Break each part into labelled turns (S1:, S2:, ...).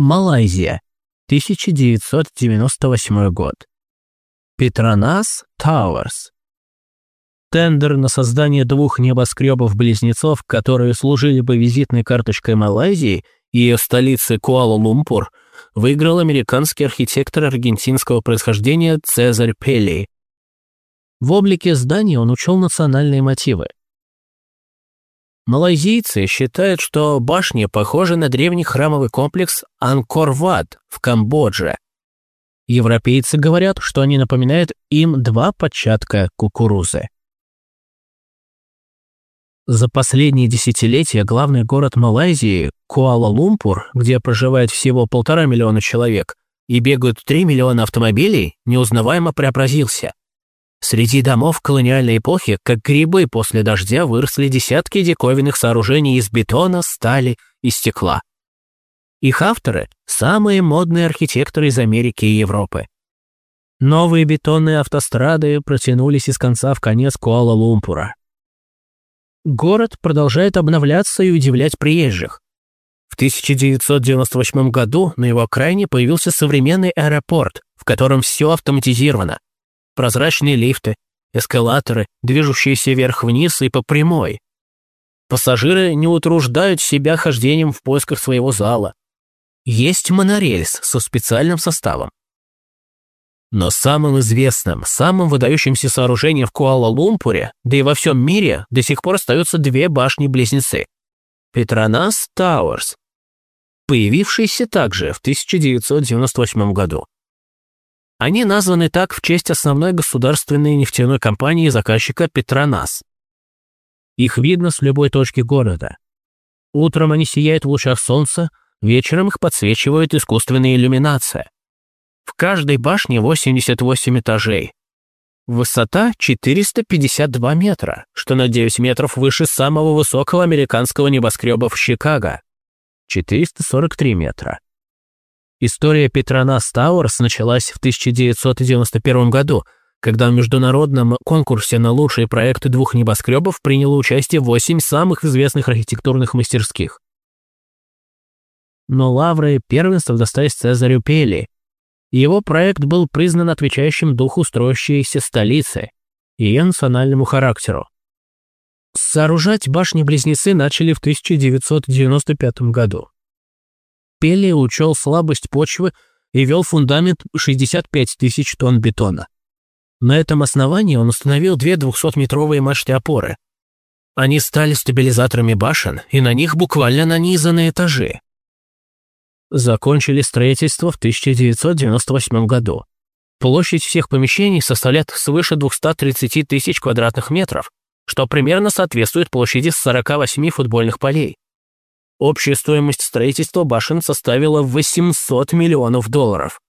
S1: Малайзия, 1998 год. Петронас Тауэрс. Тендер на создание двух небоскребов-близнецов, которые служили бы визитной карточкой Малайзии и ее столицы Куала-Лумпур, выиграл американский архитектор аргентинского происхождения Цезарь Пелли. В облике здания он учел национальные мотивы. Малайзийцы считают, что башни похожи на древний храмовый комплекс Анкор-Ват в Камбодже. Европейцы говорят, что они напоминают им два початка кукурузы. За последние десятилетия главный город Малайзии, Куала-Лумпур, где проживает всего полтора миллиона человек и бегают три миллиона автомобилей, неузнаваемо преобразился. Среди домов колониальной эпохи, как грибы после дождя, выросли десятки диковинных сооружений из бетона, стали и стекла. Их авторы – самые модные архитекторы из Америки и Европы. Новые бетонные автострады протянулись из конца в конец Куала-Лумпура. Город продолжает обновляться и удивлять приезжих. В 1998 году на его окраине появился современный аэропорт, в котором все автоматизировано прозрачные лифты, эскалаторы, движущиеся вверх-вниз и по прямой. Пассажиры не утруждают себя хождением в поисках своего зала. Есть монорельс со специальным составом. Но самым известным, самым выдающимся сооружением в Куала-Лумпуре, да и во всем мире, до сих пор остаются две башни-близнецы. Петронас Тауэрс, появившиеся также в 1998 году. Они названы так в честь основной государственной нефтяной компании заказчика Петронас. Их видно с любой точки города. Утром они сияют в лучах солнца, вечером их подсвечивает искусственная иллюминация. В каждой башне 88 этажей. Высота 452 метра, что на 9 метров выше самого высокого американского небоскреба в Чикаго. 443 метра. История Петронас Тауэрс началась в 1991 году, когда в международном конкурсе на лучшие проекты двух небоскребов приняло участие восемь самых известных архитектурных мастерских. Но лавры первенства достались Цезарю Пелли. Его проект был признан отвечающим духу строящейся столицы и ее национальному характеру. Сооружать башни-близнецы начали в 1995 году. Пелли учел слабость почвы и вел фундамент 65 тысяч тонн бетона. На этом основании он установил две 200-метровые мачты опоры. Они стали стабилизаторами башен, и на них буквально нанизаны этажи. Закончили строительство в 1998 году. Площадь всех помещений составляет свыше 230 тысяч квадратных метров, что примерно соответствует площади 48 футбольных полей. Общая стоимость строительства башен составила 800 миллионов долларов.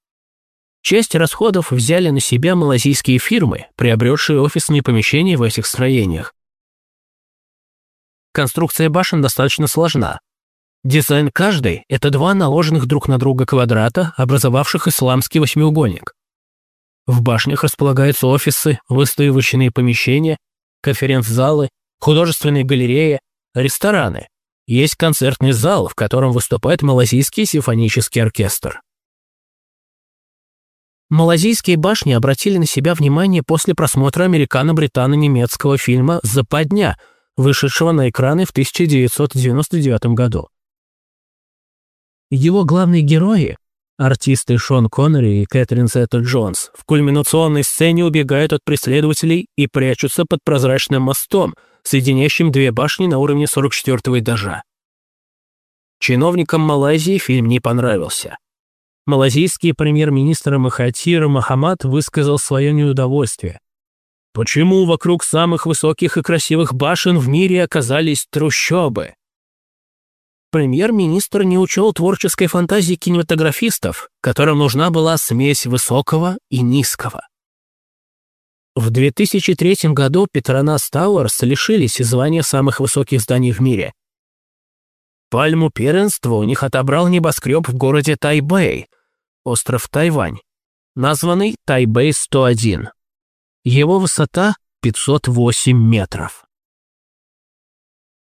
S1: Часть расходов взяли на себя малазийские фирмы, приобретшие офисные помещения в этих строениях. Конструкция башен достаточно сложна. Дизайн каждой – это два наложенных друг на друга квадрата, образовавших исламский восьмиугольник. В башнях располагаются офисы, выставочные помещения, конференц-залы, художественные галереи, рестораны, есть концертный зал, в котором выступает Малазийский симфонический оркестр. Малазийские башни обратили на себя внимание после просмотра американо-британо-немецкого фильма «Западня», вышедшего на экраны в 1999 году. Его главные герои, артисты Шон Коннери и Кэтрин Зетта Джонс, в кульминационной сцене убегают от преследователей и прячутся под прозрачным мостом – соединяющим две башни на уровне 44 этажа. Чиновникам Малайзии фильм не понравился. Малазийский премьер-министр Махатир Махамад высказал свое неудовольствие. Почему вокруг самых высоких и красивых башен в мире оказались трущобы? Премьер-министр не учел творческой фантазии кинематографистов, которым нужна была смесь высокого и низкого. В 2003 году Петронас Тауэрс лишились звания самых высоких зданий в мире. Пальму первенства у них отобрал небоскреб в городе Тайбэй, остров Тайвань, названный Тайбэй-101. Его высота 508 метров.